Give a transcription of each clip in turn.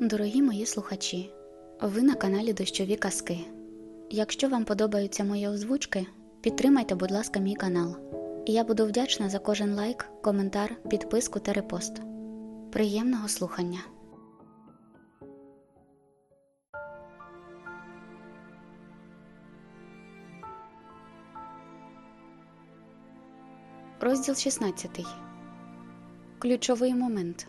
Дорогі мої слухачі, ви на каналі Дощові Казки. Якщо вам подобаються мої озвучки, підтримайте, будь ласка, мій канал. Я буду вдячна за кожен лайк, коментар, підписку та репост. Приємного слухання. Розділ 16. Ключовий момент.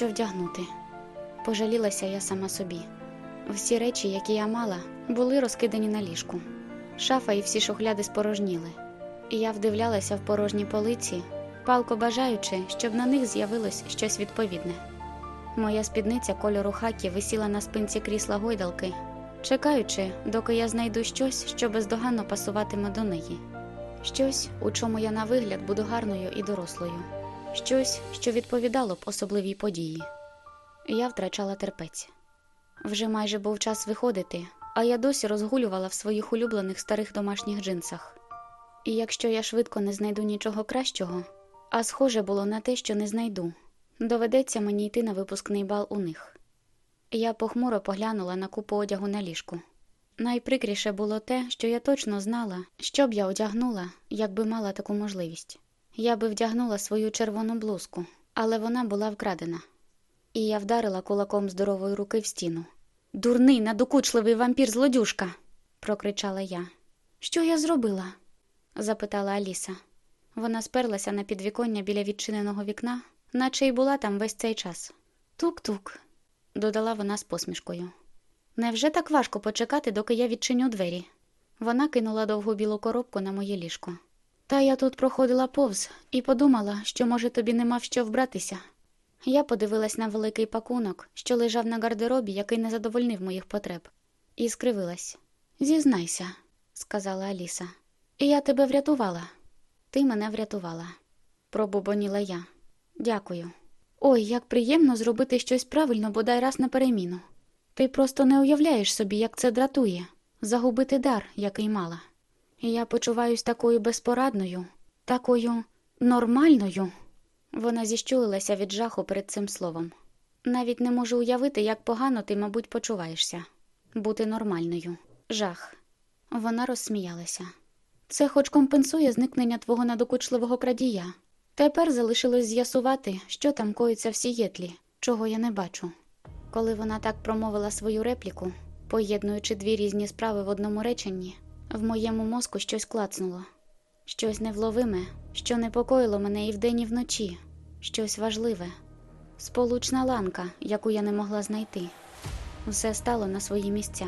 Що вдягнути. Пожалілася я сама собі. Всі речі, які я мала, були розкидані на ліжку. Шафа і всі шухляди спорожніли. І я вдивлялася в порожні полиці, палко бажаючи, щоб на них з'явилось щось відповідне. Моя спідниця кольору хакі висіла на спинці крісла гойдалки, чекаючи, доки я знайду щось, що бездоганно пасуватиме до неї. Щось, у чому я на вигляд буду гарною і дорослою, щось, що відповідало б особливій події. Я втрачала терпець. Вже майже був час виходити, а я досі розгулювала в своїх улюблених старих домашніх джинсах. І якщо я швидко не знайду нічого кращого, а схоже було на те, що не знайду, доведеться мені йти на випускний бал у них. Я похмуро поглянула на купу одягу на ліжку. Найприкріше було те, що я точно знала, що б я одягнула, якби мала таку можливість. Я би вдягнула свою червону блузку, але вона була вкрадена. І я вдарила кулаком здорової руки в стіну. Дурний, надокучливий вампір злодюшка. прокричала я. Що я зробила? запитала Аліса. Вона сперлася на підвіконня біля відчиненого вікна, наче й була там весь цей час. Тук-тук, додала вона з посмішкою. Невже так важко почекати, доки я відчиню двері? Вона кинула довгу білу коробку на моє ліжко. Та я тут проходила повз і подумала, що, може, тобі нема в що вбратися. Я подивилась на великий пакунок, що лежав на гардеробі, який не задовольнив моїх потреб, і скривилась. Зізнайся, сказала Аліса. І я тебе врятувала. Ти мене врятувала, пробубоніла я. Дякую. Ой, як приємно зробити щось правильно, бодай раз на переміну. Ти просто не уявляєш собі, як це дратує, загубити дар, який мала. Я почуваюсь такою безпорадною, такою нормальною. Вона зіщулилася від жаху перед цим словом. Навіть не можу уявити, як погано ти, мабуть, почуваєшся бути нормальною. Жах. Вона розсміялася. Це хоч компенсує зникнення твого надокучливого крадія. Тепер залишилось з'ясувати, що там коїться в сієтлі, чого я не бачу. Коли вона так промовила свою репліку, поєднуючи дві різні справи в одному реченні, в моєму мозку щось клацнуло, щось невловиме, що непокоїло мене і вдень, і вночі, щось важливе, сполучна ланка, яку я не могла знайти. Все стало на свої місця.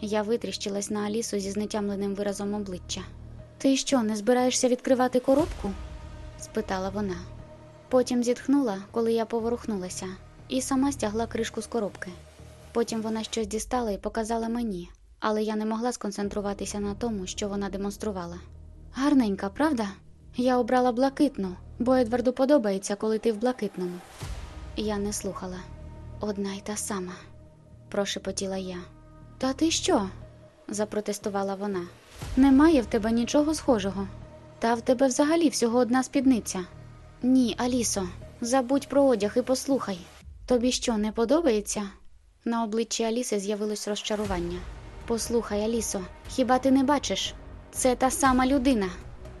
Я витріщилась на Алісу зі знетямленим виразом обличчя. Ти що, не збираєшся відкривати коробку? спитала вона. Потім зітхнула, коли я поворухнулася, і сама стягла кришку з коробки. Потім вона щось дістала і показала мені, але я не могла сконцентруватися на тому, що вона демонструвала. Гарненька, правда? Я обрала блакитну, бо Едварду подобається, коли ти в блакитному. Я не слухала. Одна й та сама, прошепотіла я. Та ти що? запротестувала вона. Немає в тебе нічого схожого. Та в тебе взагалі всього одна спідниця. Ні, Алісо, забудь про одяг і послухай. Тобі що, не подобається? На обличчі Аліси з'явилось розчарування. Послухай, Алісо, хіба ти не бачиш? Це та сама людина.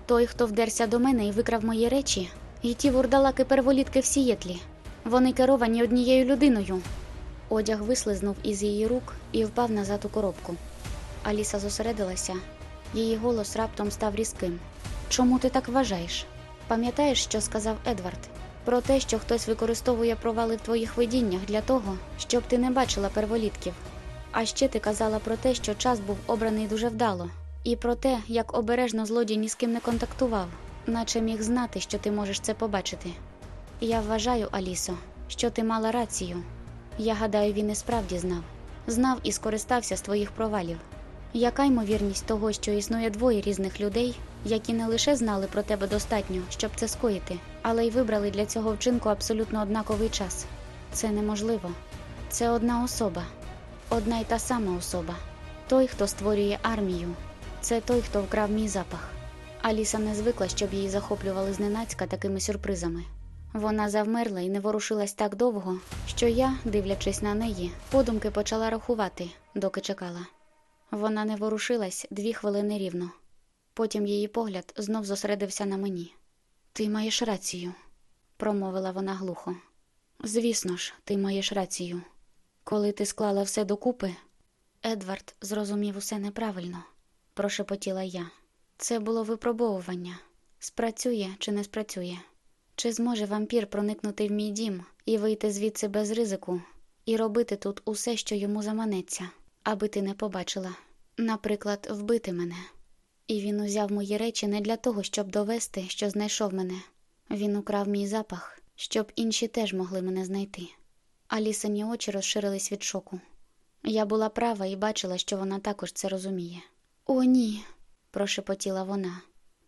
Той, хто вдерся до мене і викрав мої речі, і ті вурдалаки перволітки в сієтлі. Вони керовані однією людиною. Одяг вислизнув із її рук і впав назад у коробку. Аліса зосередилася, її голос раптом став різким. Чому ти так вважаєш? Пам'ятаєш, що сказав Едвард? Про те, що хтось використовує провали в твоїх видіннях для того, щоб ти не бачила перволітків. А ще ти казала про те, що час був обраний дуже вдало, і про те, як обережно злодій ні з ким не контактував, наче міг знати, що ти можеш це побачити. Я вважаю, Алісо, що ти мала рацію. Я гадаю, він і справді знав. Знав і скористався з твоїх провалів. Яка ймовірність того, що існує двоє різних людей, які не лише знали про тебе достатньо, щоб це скоїти, але й вибрали для цього вчинку абсолютно однаковий час. Це неможливо. Це одна особа, одна й та сама особа. Той, хто створює армію, це той, хто вкрав мій запах. Аліса не звикла, щоб її захоплювали зненацька такими сюрпризами. Вона завмерла і не ворушилась так довго, що я, дивлячись на неї, подумки почала рахувати, доки чекала. Вона не ворушилась дві хвилини рівно. Потім її погляд знов зосередився на мені. Ти маєш рацію, промовила вона глухо. Звісно ж, ти маєш рацію. Коли ти склала все докупи, Едвард зрозумів усе неправильно, прошепотіла я. Це було випробовування спрацює чи не спрацює. Чи зможе вампір проникнути в мій дім і вийти звідси без ризику, і робити тут усе, що йому заманеться, аби ти не побачила, наприклад, вбити мене. І він узяв мої речі не для того, щоб довести, що знайшов мене. Він украв мій запах, щоб інші теж могли мене знайти. Алісині очі розширились від шоку. Я була права і бачила, що вона також це розуміє. О, ні, прошепотіла вона.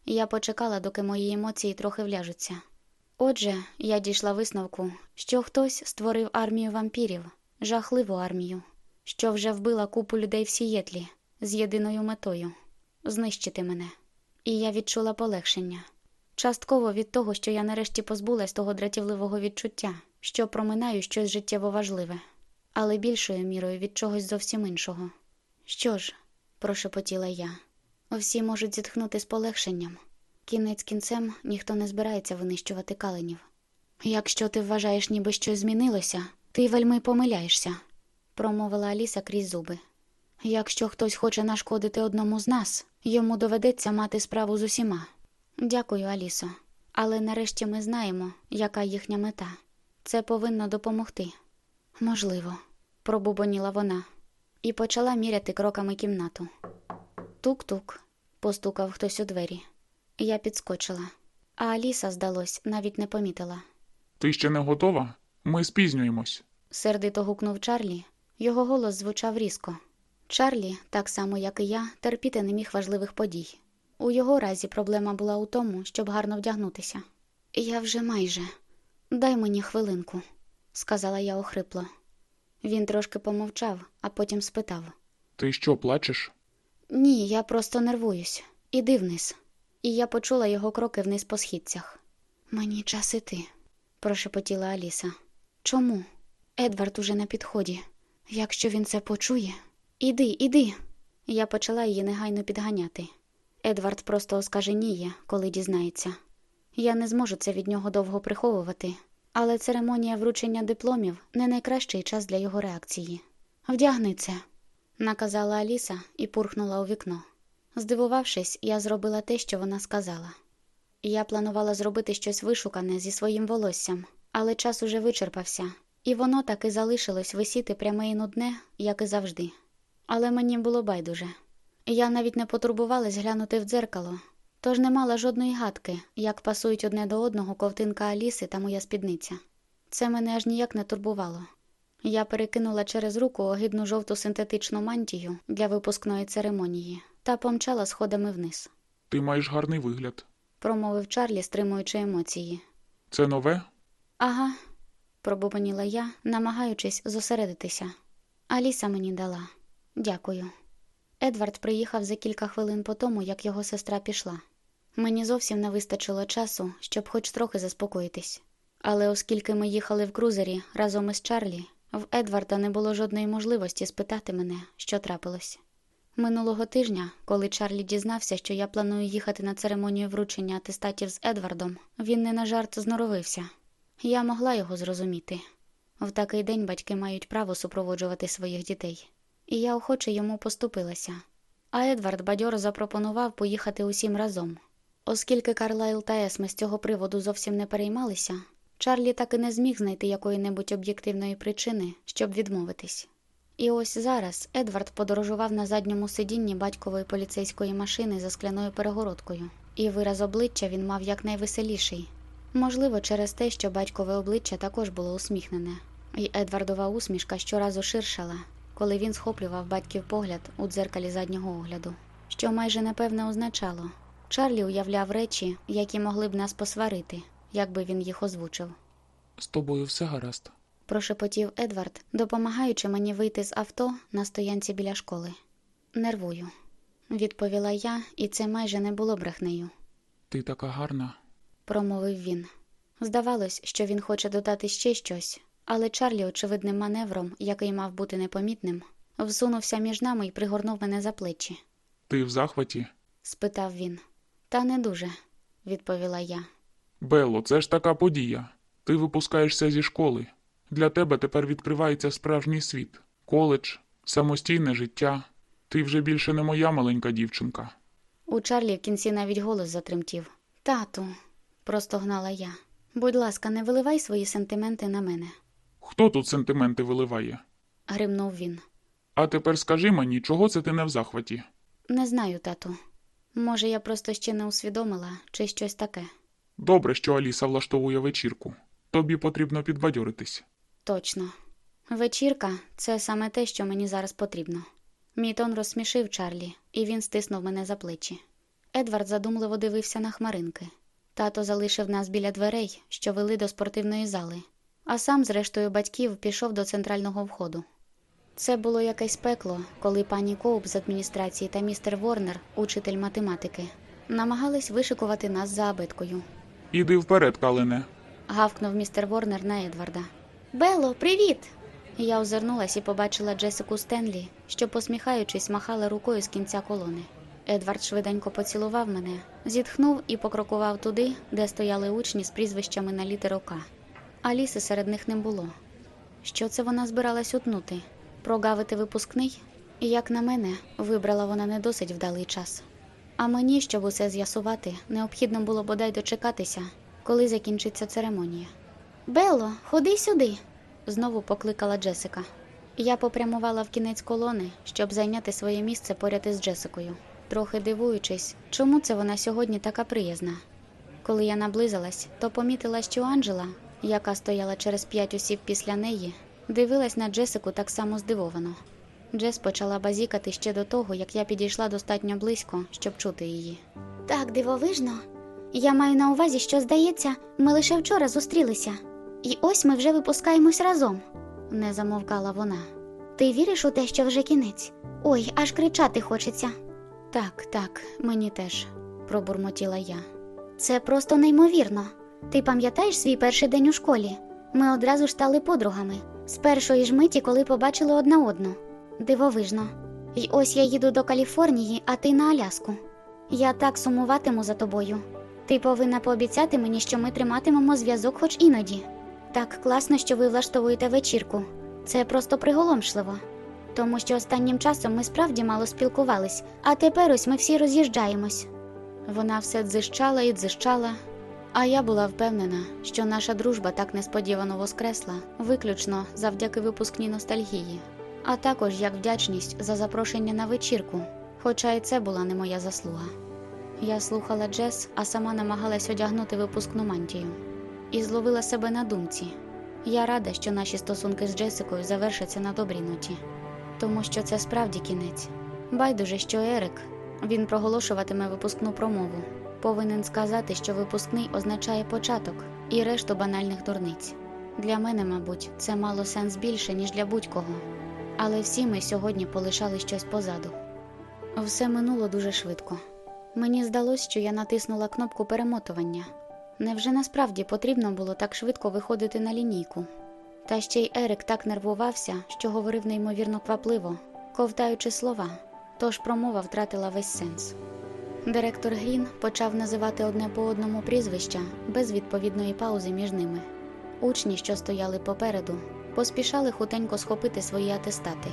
Я почекала, доки мої емоції трохи вляжуться. Отже, я дійшла висновку, що хтось створив армію вампірів, жахливу армію, що вже вбила купу людей в Сієтлі з єдиною метою знищити мене. І я відчула полегшення. Частково від того, що я нарешті позбулась того дратівливого відчуття, що проминаю щось життєво важливе, але більшою мірою від чогось зовсім іншого. Що ж, прошепотіла я, всі можуть зітхнути з полегшенням. Кінець кінцем ніхто не збирається винищувати каленів. Якщо ти вважаєш, ніби щось змінилося, ти вельми помиляєшся, промовила Аліса крізь зуби. Якщо хтось хоче нашкодити одному з нас, йому доведеться мати справу з усіма. Дякую, Алісо. Але нарешті ми знаємо, яка їхня мета. Це повинно допомогти. Можливо, пробубоніла вона і почала міряти кроками кімнату. Тук-тук, постукав хтось у двері. Я підскочила, а Аліса, здалось, навіть не помітила. Ти ще не готова? Ми спізнюємось. Сердито гукнув Чарлі. Його голос звучав різко. Чарлі, так само як і я, терпіти не міг важливих подій. У його разі проблема була у тому, щоб гарно вдягнутися. Я вже майже. Дай мені хвилинку, сказала я охрипло. Він трошки помовчав, а потім спитав: Ти що, плачеш? Ні, я просто нервуюсь. Іди вниз. І я почула його кроки вниз по східцях. Мені час іти, прошепотіла Аліса. Чому? Едвард уже на підході. Якщо він це почує, іди, іди. Я почала її негайно підганяти. Едвард просто оскаженіє, коли дізнається. Я не зможу це від нього довго приховувати, але церемонія вручення дипломів не найкращий час для його реакції. Вдягни це, наказала Аліса і пурхнула у вікно. Здивувавшись, я зробила те, що вона сказала. Я планувала зробити щось вишукане зі своїм волоссям, але час уже вичерпався, і воно так і залишилось висіти пряме і нудне, як і завжди. Але мені було байдуже. Я навіть не потурбувалась глянути в дзеркало, тож не мала жодної гадки, як пасують одне до одного ковтинка Аліси та моя спідниця. Це мене аж ніяк не турбувало. Я перекинула через руку огидну жовту синтетичну мантію для випускної церемонії та помчала сходами вниз, Ти маєш гарний вигляд. промовив Чарлі, стримуючи емоції. Це нове? Ага, пробубоніла я, намагаючись зосередитися. Аліса мені дала. Дякую. Едвард приїхав за кілька хвилин по тому, як його сестра пішла. Мені зовсім не вистачило часу, щоб хоч трохи заспокоїтись. Але оскільки ми їхали в крузері разом із Чарлі, в Едварда не було жодної можливості спитати мене, що трапилось. Минулого тижня, коли Чарлі дізнався, що я планую їхати на церемонію вручення атестатів з Едвардом, він не на жарт зноровився. Я могла його зрозуміти. В такий день батьки мають право супроводжувати своїх дітей, і я охоче йому поступилася. А Едвард бадьоро запропонував поїхати усім разом. Оскільки Карлайл та Есме з цього приводу зовсім не переймалися, Чарлі так і не зміг знайти якої-небудь об'єктивної причини, щоб відмовитись. І ось зараз Едвард подорожував на задньому сидінні батькової поліцейської машини за скляною перегородкою, і вираз обличчя він мав якнайвеселіший. Можливо, через те, що батькове обличчя також було усміхнене, і Едвардова усмішка щоразу ширшала, коли він схоплював батьків погляд у дзеркалі заднього огляду, що майже напевне означало Чарлі уявляв речі, які могли б нас посварити, якби він їх озвучив. З тобою все гаразд. Прошепотів Едвард, допомагаючи мені вийти з авто на стоянці біля школи. Нервую, відповіла я, і це майже не було брехнею, Ти така гарна. промовив він. Здавалось, що він хоче додати ще щось, але Чарлі, очевидним маневром, який мав бути непомітним, всунувся між нами і пригорнув мене за плечі. Ти в захваті? спитав він. Та не дуже, відповіла я. Белло, це ж така подія. Ти випускаєшся зі школи. Для тебе тепер відкривається справжній світ, коледж, самостійне життя. Ти вже більше не моя маленька дівчинка. У Чарлі в кінці навіть голос затремтів. Тату, просто гнала я. Будь ласка, не виливай свої сентименти на мене, Хто тут сентименти виливає? гримнув він. А тепер скажи мені, чого це ти не в захваті? Не знаю, тату. Може, я просто ще не усвідомила, чи щось таке. Добре, що Аліса влаштовує вечірку. Тобі потрібно підбадьоритись. Точно. Вечірка це саме те, що мені зараз потрібно. Мій тон розсмішив Чарлі, і він стиснув мене за плечі. Едвард задумливо дивився на хмаринки. Тато залишив нас біля дверей, що вели до спортивної зали, а сам, з рештою батьків, пішов до центрального входу. Це було якесь пекло, коли пані Коуп з адміністрації та містер Ворнер, учитель математики, намагались вишикувати нас за абиткою. Іди вперед, Калене. Гавкнув містер Ворнер на Едварда. Бело, привіт! Я озирнулась і побачила Джесику Стенлі, що, посміхаючись, махала рукою з кінця колони. Едвард швиденько поцілував мене, зітхнув і покрокував туди, де стояли учні з прізвищами на літеру К. Аліси серед них не було. Що це вона збиралась утнути? Прогавити випускний? Як на мене, вибрала вона не досить вдалий час. А мені, щоб усе з'ясувати, необхідно було бодай дочекатися, коли закінчиться церемонія. Белло, ходи сюди, знову покликала Джесика. Я попрямувала в кінець колони, щоб зайняти своє місце поряд із Джесикою, трохи дивуючись, чому це вона сьогодні така приязна. Коли я наблизилась, то помітила, що Анджела, яка стояла через п'ять осіб після неї, дивилась на Джесику так само здивовано. Джес почала базікати ще до того, як я підійшла достатньо близько, щоб чути її. Так дивовижно. Я маю на увазі, що здається, ми лише вчора зустрілися. І ось ми вже випускаємось разом, не замовкала вона. Ти віриш у те, що вже кінець? Ой, аж кричати хочеться. Так, так, мені теж, пробурмотіла я. Це просто неймовірно. Ти пам'ятаєш свій перший день у школі? Ми одразу ж стали подругами з першої ж миті, коли побачили одна одну. Дивовижно. І ось я їду до Каліфорнії, а ти на Аляску. Я так сумуватиму за тобою. Ти повинна пообіцяти мені, що ми триматимемо зв'язок хоч іноді. Так класно, що ви влаштовуєте вечірку. Це просто приголомшливо. Тому що останнім часом ми справді мало спілкувались, а тепер ось ми всі роз'їжджаємось. Вона все дзищала і дзищала, а я була впевнена, що наша дружба так несподівано воскресла, виключно завдяки випускній ностальгії, а також як вдячність за запрошення на вечірку, хоча і це була не моя заслуга. Я слухала Джес, а сама намагалась одягнути випускну мантію, і зловила себе на думці. Я рада, що наші стосунки з Джесикою завершаться на добрій ноті, тому що це справді кінець. Байдуже, що Ерик він проголошуватиме випускну промову. Повинен сказати, що випускний означає початок і решту банальних дурниць. Для мене, мабуть, це мало сенс більше, ніж для будь-кого. Але всі ми сьогодні полишали щось позаду. Все минуло дуже швидко. Мені здалось, що я натиснула кнопку перемотування. Невже насправді потрібно було так швидко виходити на лінійку? Та ще й Ерик так нервувався, що говорив неймовірно квапливо, ковтаючи слова, тож промова втратила весь сенс. Директор Грін почав називати одне по одному прізвища без відповідної паузи між ними. Учні, що стояли попереду, поспішали хутенько схопити свої атестати.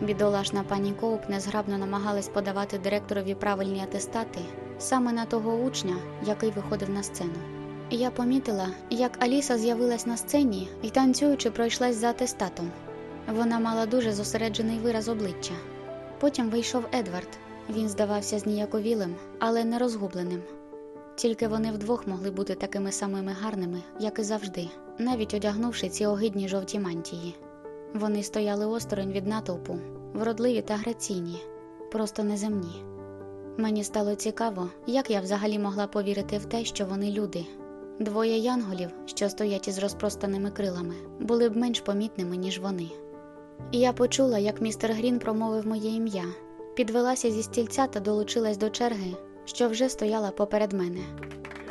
Бідолашна пані Коуп незграбно намагалась подавати директорові правильні атестати саме на того учня, який виходив на сцену. Я помітила, як Аліса з'явилась на сцені і танцюючи пройшлась за атестатом. Вона мала дуже зосереджений вираз обличчя. Потім вийшов Едвард. Він здавався зніяковілим, але не розгубленим. Тільки вони вдвох могли бути такими самими гарними, як і завжди, навіть одягнувши ці огидні жовті мантії. Вони стояли осторонь від натовпу, вродливі та граційні, просто неземні. Мені стало цікаво, як я взагалі могла повірити в те, що вони люди. Двоє янголів, що стоять із розпростаними крилами, були б менш помітними, ніж вони. І я почула, як містер Грін промовив моє ім'я, підвелася зі стільця та долучилась до черги, що вже стояла поперед мене.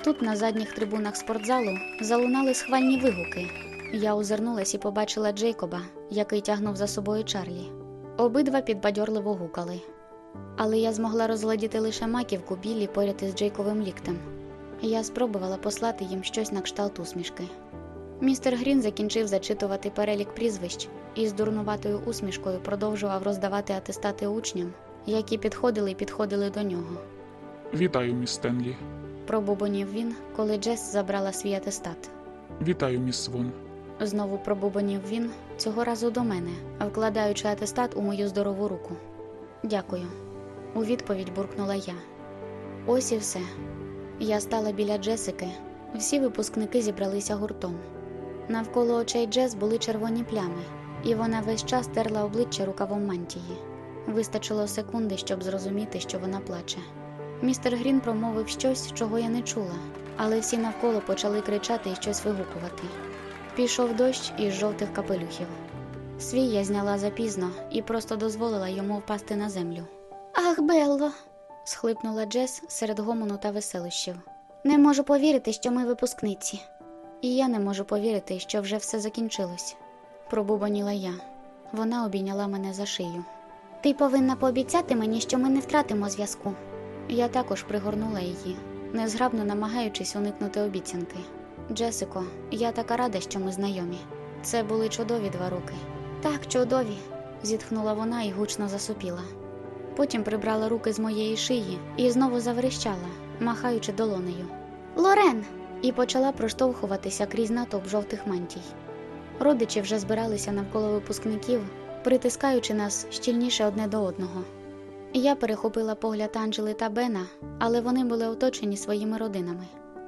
Тут, на задніх трибунах спортзалу, залунали схвальні вигуки. Я озирнулась і побачила Джейкоба, який тягнув за собою Чарлі. Обидва підбадьорливо гукали. Але я змогла розглядіти лише маківку білі поряд із Джейковим ліктем. Я спробувала послати їм щось на кшталт усмішки. Містер Грін закінчив зачитувати перелік прізвищ і з дурнуватою усмішкою продовжував роздавати атестати учням, які підходили і підходили до нього. Вітаю, міс Стенлі. Пробубонів він, коли Джес забрала свій атестат. Вітаю, міс Свон. Знову пробубонів він, цього разу до мене, вкладаючи атестат у мою здорову руку. Дякую. У відповідь буркнула я. Ось і все. Я стала біля Джесики. Всі випускники зібралися гуртом. Навколо очей Джес були червоні плями, і вона весь час терла обличчя рукавом мантії. Вистачило секунди, щоб зрозуміти, що вона плаче. Містер Грін промовив щось, чого я не чула, але всі навколо почали кричати і щось вигукувати. Пішов дощ із жовтих капелюхів. Свій я зняла запізно і просто дозволила йому впасти на землю. Ах, Белло, схлипнула Джес серед гомону та веселищів. Не можу повірити, що ми випускниці. І я не можу повірити, що вже все закінчилось. Пробубаніла я. Вона обійняла мене за шию. Ти повинна пообіцяти мені, що ми не втратимо зв'язку. Я також пригорнула її, незграбно намагаючись уникнути обіцянки. Джесико, я така рада, що ми знайомі. Це були чудові два роки. Так, чудові, зітхнула вона і гучно засопіла. Потім прибрала руки з моєї шиї і знову заверещала, махаючи долонею. Лорен! і почала проштовхуватися крізь натовп жовтих мантій. Родичі вже збиралися навколо випускників, притискаючи нас щільніше одне до одного. Я перехопила погляд Анджели та Бена, але вони були оточені своїми родинами.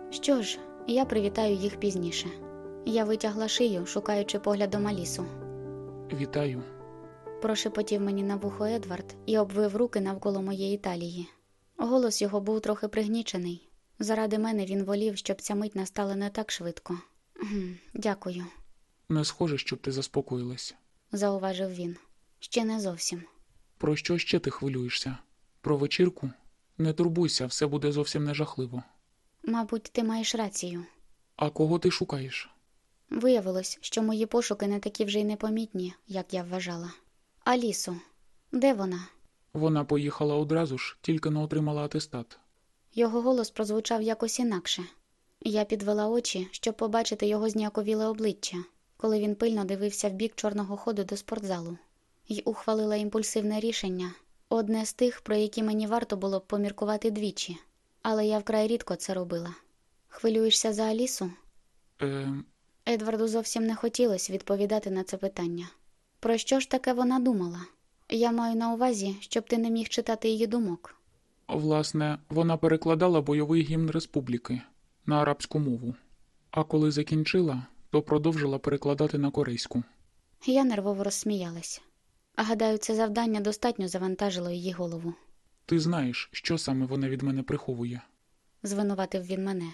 Що ж, я привітаю їх пізніше. Я витягла шию, шукаючи поглядом Алісу. Вітаю. Прошепотів мені на вухо Едвард і обвив руки навколо моєї талії. Голос його був трохи пригнічений. Заради мене він волів, щоб ця мить настала не так швидко. Дякую, Не схоже, щоб ти заспокоїлась. Зауважив він. Ще не зовсім. Про що ще ти хвилюєшся? Про вечірку? Не турбуйся, все буде зовсім не жахливо. Мабуть, ти маєш рацію. А кого ти шукаєш? Виявилось, що мої пошуки не такі вже й непомітні, як я вважала. Алісу, де вона? Вона поїхала одразу ж, тільки не отримала атестат. Його голос прозвучав якось інакше. Я підвела очі, щоб побачити його зніяковіле обличчя, коли він пильно дивився в бік чорного ходу до спортзалу, і ухвалила імпульсивне рішення одне з тих, про які мені варто було б поміркувати двічі, але я вкрай рідко це робила. Хвилюєшся за Алісу? Е, Едварду зовсім не хотілося відповідати на це питання. Про що ж таке вона думала? Я маю на увазі, щоб ти не міг читати її думок. власне, вона перекладала бойовий гімн республіки на арабську мову. А коли закінчила, то продовжила перекладати на корейську. Я нервово розсміялась. Гадаю, це завдання достатньо завантажило її голову. Ти знаєш, що саме вона від мене приховує. Звинуватив він мене.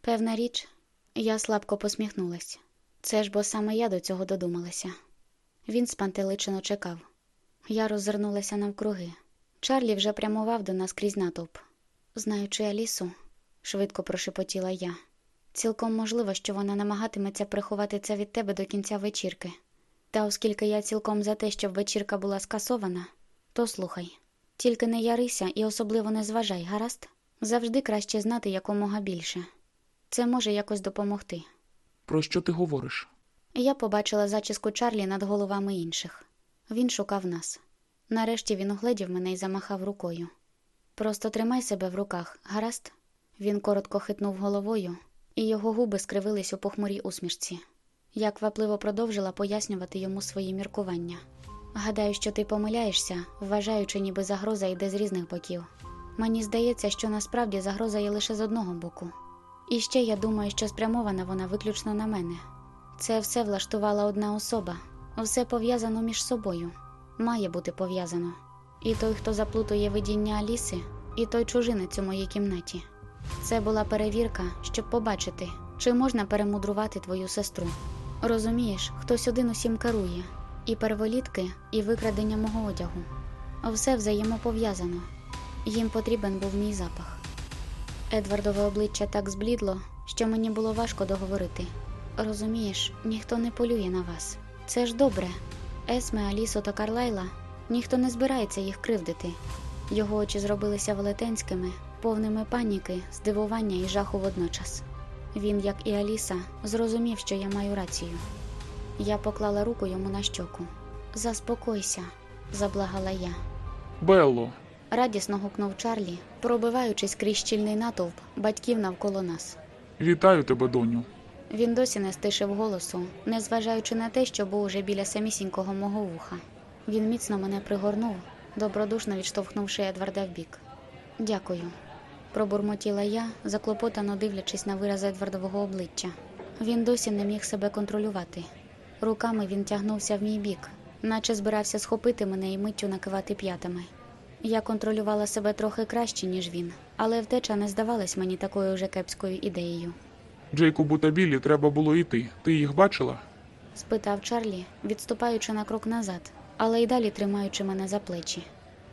Певна річ, я слабко посміхнулась. Це ж бо саме я до цього додумалася. Він спантеличено чекав. Я роззирнулася навкруги. Чарлі вже прямував до нас крізь натовп. Знаючи Алісу, швидко прошепотіла я. Цілком можливо, що вона намагатиметься приховати це від тебе до кінця вечірки. Та оскільки я цілком за те, щоб вечірка була скасована, то слухай. Тільки не ярися і особливо не зважай, гаразд? Завжди краще знати якомога більше. Це може якось допомогти. Про що ти говориш? Я побачила зачіску Чарлі над головами інших. Він шукав нас. Нарешті він угледів мене і замахав рукою. Просто тримай себе в руках, гаразд? Він коротко хитнув головою, і його губи скривились у похмурій усмішці. Я квапливо продовжила пояснювати йому свої міркування. Гадаю, що ти помиляєшся, вважаючи, ніби загроза йде з різних боків. Мені здається, що насправді загроза є лише з одного боку. І ще я думаю, що спрямована вона виключно на мене. Це все влаштувала одна особа, все пов'язано між собою, має бути пов'язано. І той, хто заплутує видіння Аліси, і той чужинець у моїй кімнаті. Це була перевірка, щоб побачити, чи можна перемудрувати твою сестру. Розумієш, хтось один усім керує, і переволітки, і викрадення мого одягу. Все взаємопов'язано. Їм потрібен був мій запах. Едвардове обличчя так зблідло, що мені було важко договорити. Розумієш, ніхто не полює на вас. Це ж добре. Есме, Алісу та Карлайла ніхто не збирається їх кривдити. Його очі зробилися велетенськими, повними паніки, здивування і жаху водночас. Він, як і Аліса, зрозумів, що я маю рацію. Я поклала руку йому на щоку. Заспокойся, заблагала я. Белло, Радісно гукнув Чарлі, пробиваючись крізь щільний натовп батьків навколо нас. вітаю тебе, доню. Він досі не стишив голосу, незважаючи на те, що був уже біля самісінького мого вуха. Він міцно мене пригорнув, добродушно відштовхнувши Едварда вбік. Дякую, пробурмотіла я, заклопотано дивлячись на вираз Едвардового обличчя. Він досі не міг себе контролювати. Руками він тягнувся в мій бік, наче збирався схопити мене і миттю накивати п'ятами. Я контролювала себе трохи краще, ніж він, але втеча не здавалась мені такою вже кепською ідеєю. Джейкобу та Біллі треба було йти. Ти їх бачила? спитав Чарлі, відступаючи на крок назад, але й далі тримаючи мене за плечі.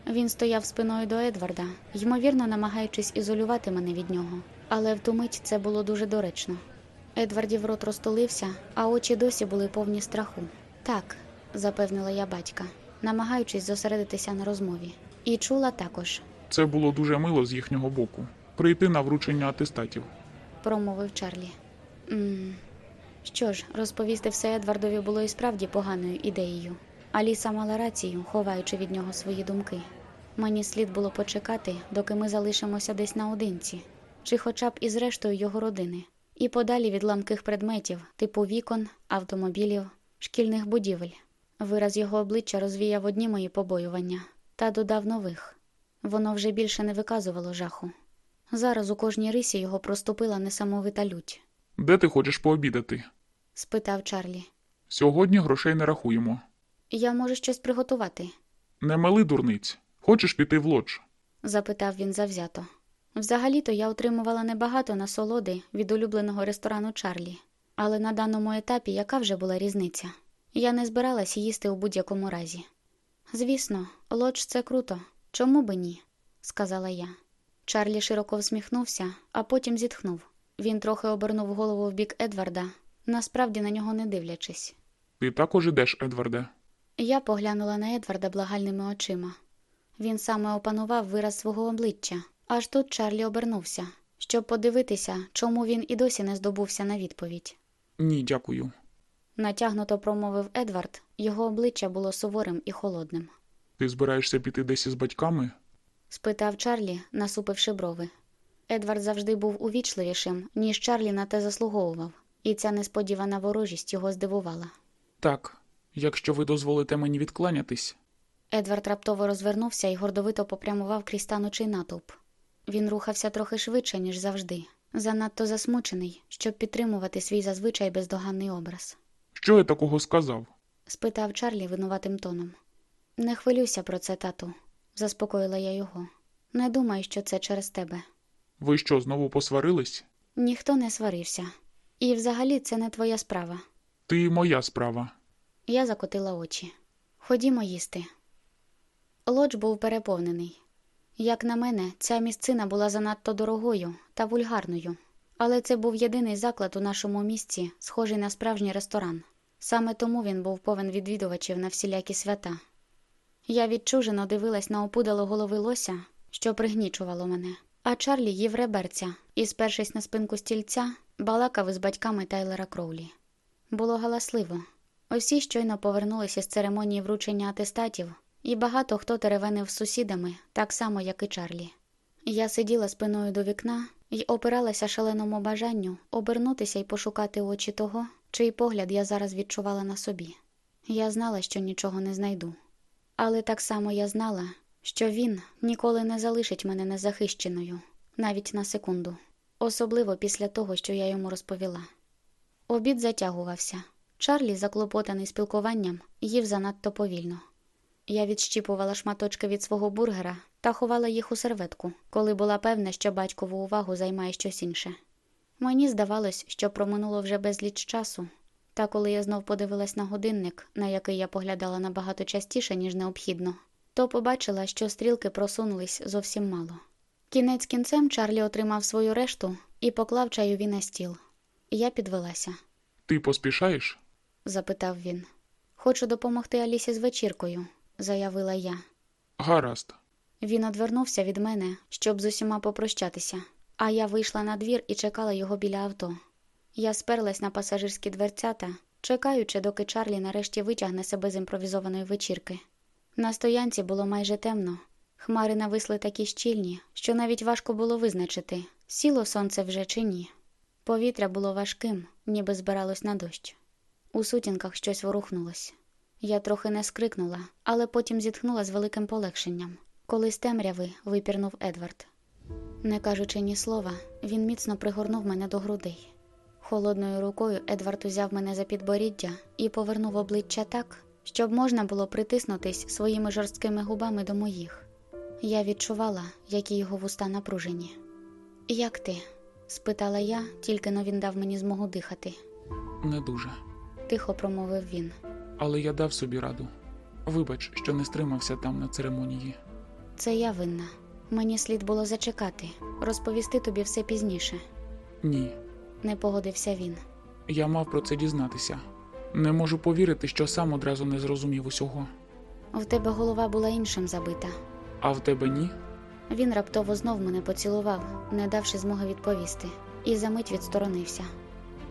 Він стояв спиною до Едварда, ймовірно, намагаючись ізолювати мене від нього, але в ту мить це було дуже доречно. Едвардів рот розтулився, а очі досі були повні страху. Так, запевнила я батька, намагаючись зосередитися на розмові. І чула також, Це було дуже мило з їхнього боку. Прийти на вручення атестатів. промовив Чарлі. м Що ж, розповісти все Едвардові було і справді поганою ідеєю. Аліса мала рацію, ховаючи від нього свої думки. Мені слід було почекати, доки ми залишимося десь наодинці, чи хоча б із рештою його родини, і подалі від ламких предметів, типу вікон, автомобілів, шкільних будівель. Вираз його обличчя розвіяв одні мої побоювання та додав нових. Воно вже більше не виказувало жаху. Зараз у кожній рисі його проступила несамовита лють, Де ти хочеш пообідати? спитав Чарлі. Сьогодні грошей не рахуємо. Я можу щось приготувати? Не мали дурниць. Хочеш піти в лодж? запитав він завзято. Взагалі-то я отримувала небагато насолоди від улюбленого ресторану Чарлі, але на даному етапі яка вже була різниця? Я не збиралась їсти у будь-якому разі. Звісно, лодж це круто. Чому би ні? сказала я. Чарлі широко всміхнувся, а потім зітхнув. Він трохи обернув голову в бік Едварда, насправді на нього не дивлячись. Ти також ідеш, Едварде. Я поглянула на Едварда благальними очима. Він саме опанував вираз свого обличчя, аж тут Чарлі обернувся, щоб подивитися, чому він і досі не здобувся на відповідь. Ні, дякую. Натягнуто промовив Едвард, його обличчя було суворим і холодним. Ти збираєшся піти десь із батьками? Спитав Чарлі, насупивши брови. Едвард завжди був увічливішим, ніж Чарлі на те заслуговував, і ця несподівана ворожість його здивувала. Так, якщо ви дозволите мені відкланятись. Едвард раптово розвернувся і гордовито попрямував крізь танучий натовп. Він рухався трохи швидше, ніж завжди, занадто засмучений, щоб підтримувати свій зазвичай бездоганний образ. Що я такого сказав? спитав Чарлі винуватим тоном. Не хвилюйся про це, тату, заспокоїла я його. Не думай, що це через тебе. Ви що, знову посварились? Ніхто не сварився. І взагалі це не твоя справа. Ти моя справа. Я закотила очі. Ходімо їсти. Лодж був переповнений. Як на мене, ця місцина була занадто дорогою та вульгарною, але це був єдиний заклад у нашому місті, схожий на справжній ресторан. Саме тому він був повен відвідувачів на всілякі свята. Я відчужено дивилась на опудало голови лося, що пригнічувало мене. А Чарлі їв реберця і, спершись на спинку стільця, балакав із батьками Тайлера Кроулі. Було галасливо. Усі щойно повернулися з церемонії вручення атестатів, і багато хто теревенив з сусідами, так само, як і Чарлі. Я сиділа спиною до вікна і опиралася шаленому бажанню обернутися і пошукати очі того, чий погляд я зараз відчувала на собі. Я знала, що нічого не знайду. Але так само я знала, що він ніколи не залишить мене незахищеною, навіть на секунду, особливо після того, що я йому розповіла. Обід затягувався. Чарлі, заклопотаний спілкуванням, їв занадто повільно. Я відщіпувала шматочки від свого бургера та ховала їх у серветку, коли була певна, що батькову увагу займає щось інше. Мені здавалось, що проминуло вже безліч часу, та коли я знов подивилась на годинник, на який я поглядала набагато частіше, ніж необхідно, то побачила, що стрілки просунулись зовсім мало. Кінець кінцем Чарлі отримав свою решту і поклав чайові на стіл. Я підвелася. Ти поспішаєш? Запитав він. Хочу допомогти Алісі з вечіркою, заявила я. Гаразд. Він одвернувся від мене, щоб з усіма попрощатися, а я вийшла на двір і чекала його біля авто. Я сперлась на пасажирські дверцята, чекаючи, доки Чарлі нарешті витягне себе з імпровізованої вечірки. На стоянці було майже темно. Хмари нависли такі щільні, що навіть важко було визначити, сіло сонце вже чи ні. Повітря було важким, ніби збиралось на дощ. У сутінках щось ворухнулось. Я трохи не скрикнула, але потім зітхнула з великим полегшенням, коли з темряви випірнув Едвард. Не кажучи ні слова, він міцно пригорнув мене до грудей. Холодною рукою Едвард узяв мене за підборіддя і повернув обличчя так, щоб можна було притиснутись своїми жорсткими губами до моїх. Я відчувала, які його вуста напружені. Як ти? спитала я, тільки но він дав мені змогу дихати. Не дуже. Тихо промовив він. Але я дав собі раду. Вибач, що не стримався там на церемонії. Це я винна. Мені слід було зачекати, розповісти тобі все пізніше. Ні. Не погодився він. Я мав про це дізнатися. Не можу повірити, що сам одразу не зрозумів усього. В тебе голова була іншим забита. А в тебе ні? Він раптово знов мене поцілував, не давши змоги відповісти, і за мить відсторонився.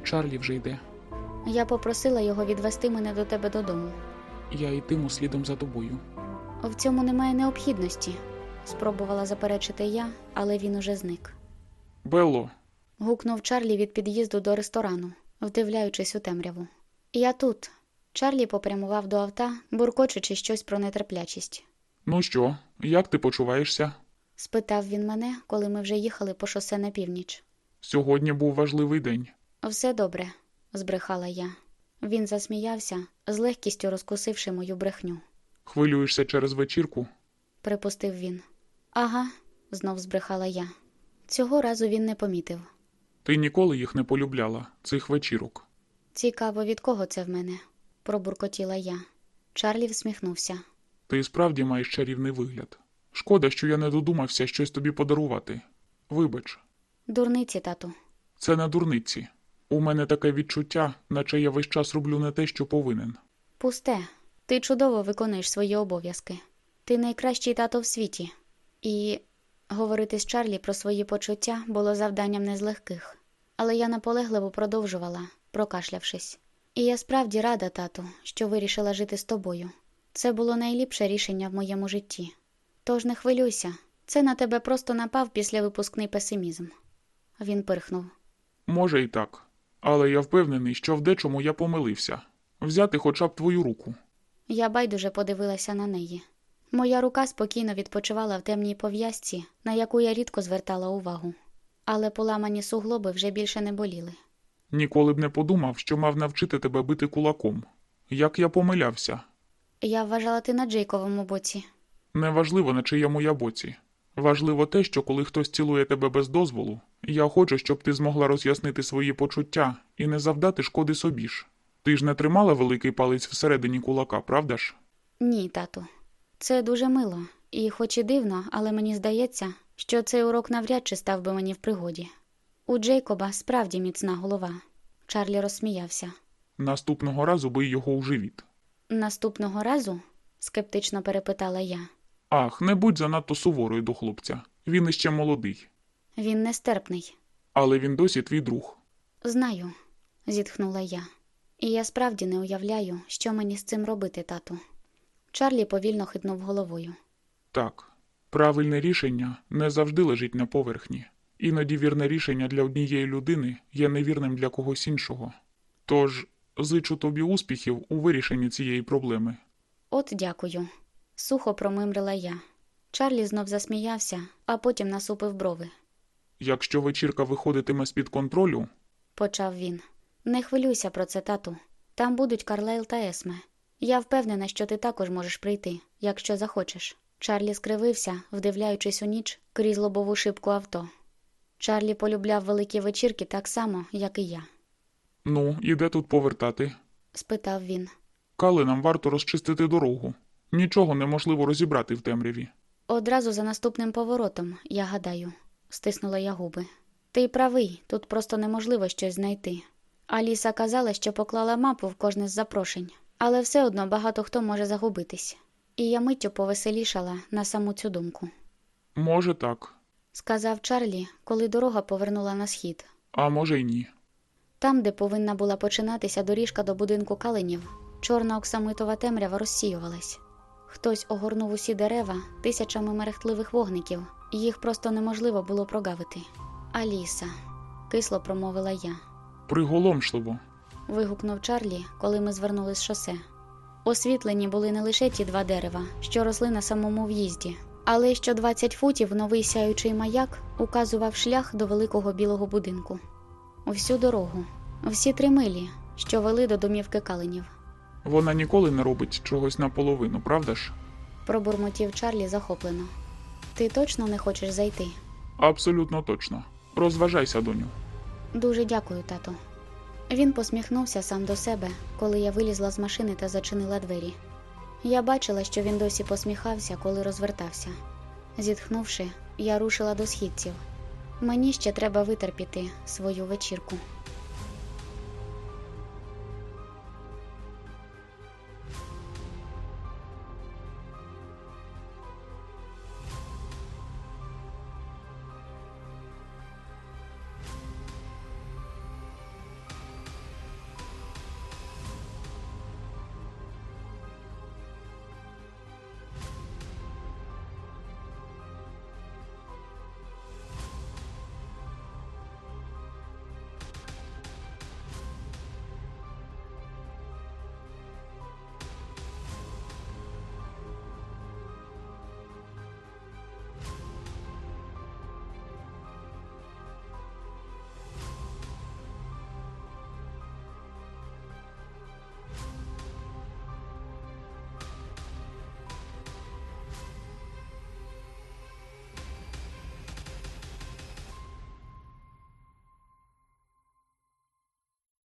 Чарлі вже йде. Я попросила його відвести мене до тебе додому. Я йтиму слідом за тобою. В цьому немає необхідності, спробувала заперечити я, але він уже зник. Белло, Гукнув Чарлі від під'їзду до ресторану, вдивляючись у темряву. Я тут. Чарлі попрямував до авто, буркочучи щось про нетерплячість. ну що, як ти почуваєшся? Спитав він мене, коли ми вже їхали по шосе на північ. Сьогодні був важливий день. Все добре, збрехала я. Він засміявся, з легкістю розкусивши мою брехню. Хвилюєшся через вечірку? Припустив він. Ага, знов збрехала я. Цього разу він не помітив. Ти ніколи їх не полюбляла, цих вечірок. Цікаво, від кого це в мене? пробуркотіла я. Чарлі всміхнувся. Ти справді маєш чарівний вигляд. Шкода, що я не додумався щось тобі подарувати. Вибач, Дурниці, тату. це не дурниці. У мене таке відчуття, наче я весь час роблю не те, що повинен. Пусте. Ти чудово виконуєш свої обов'язки. Ти найкращий тато в світі. І говорити з Чарлі про свої почуття було завданням не з легких. Але я наполегливо продовжувала, прокашлявшись. І я справді рада, тату, що вирішила жити з тобою. Це було найліпше рішення в моєму житті. Тож не хвилюйся, це на тебе просто напав після випускний песимізм. Він пирхнув. Може і так. Але я впевнений, що в дечому я помилився. Взяти хоча б твою руку. Я байдуже подивилася на неї. Моя рука спокійно відпочивала в темній пов'язці, на яку я рідко звертала увагу. Але поламані суглоби вже більше не боліли. Ніколи б не подумав, що мав навчити тебе бити кулаком. Як я помилявся. Я вважала ти на Джейковому боці. Неважливо, на чиєму я боці. Важливо те, що коли хтось цілує тебе без дозволу, я хочу, щоб ти змогла роз'яснити свої почуття і не завдати шкоди собі ж. Ти ж не тримала великий палець всередині кулака, правда ж? Ні, тату. Це дуже мило, і хоч і дивно, але мені здається, що цей урок навряд чи став би мені в пригоді. У Джейкоба справді міцна голова. Чарлі розсміявся. Наступного разу бий його у живіт. Наступного разу? скептично перепитала я. Ах, не будь занадто суворою до хлопця. Він іще молодий. Він нестерпний. Але він досі твій друг. Знаю, зітхнула я. І я справді не уявляю, що мені з цим робити, тату. Чарлі повільно хитнув головою. Так, правильне рішення не завжди лежить на поверхні. Іноді вірне рішення для однієї людини є невірним для когось іншого. Тож зичу тобі успіхів у вирішенні цієї проблеми. От дякую. Сухо промимрила я. Чарлі знов засміявся, а потім насупив брови. Якщо вечірка виходитиме з-під контролю, Почав він. Не хвилюйся про це, тату. Там будуть Карлайл та Есме. Я впевнена, що ти також можеш прийти, якщо захочеш. Чарлі скривився, вдивляючись у ніч крізь лобову шибку авто. Чарлі полюбляв великі вечірки так само, як і я, Ну, і де тут повертати? спитав він. Кали нам варто розчистити дорогу. Нічого неможливо розібрати в темряві. Одразу за наступним поворотом, я гадаю, стиснула я губи. Ти правий, тут просто неможливо щось знайти. Аліса казала, що поклала мапу в кожне з запрошень, але все одно багато хто може загубитись. І я миттю повеселішала на саму цю думку, Може так, сказав Чарлі, коли дорога повернула на схід. а може й ні. Там, де повинна була починатися доріжка до будинку каленів, чорна оксамитова темрява розсіювалась. Хтось огорнув усі дерева тисячами мерехтливих вогників, їх просто неможливо було прогавити. Аліса, кисло промовила я. Приголомшливо. Вигукнув Чарлі, коли ми звернули з шосе. Освітлені були не лише ті два дерева, що росли на самому в'їзді, але й що 20 футів новий сяючий маяк указував шлях до великого білого будинку. Всю дорогу, всі три милі, що вели до домівки каленів. Вона ніколи не робить чогось наполовину, правда ж? Пробурмотів Чарлі захоплено. Ти точно не хочеш зайти? Абсолютно точно. Розважайся, доню. Дуже дякую, тату. Він посміхнувся сам до себе, коли я вилізла з машини та зачинила двері. Я бачила, що він досі посміхався, коли розвертався. Зітхнувши, я рушила до східців. Мені ще треба витерпіти свою вечірку.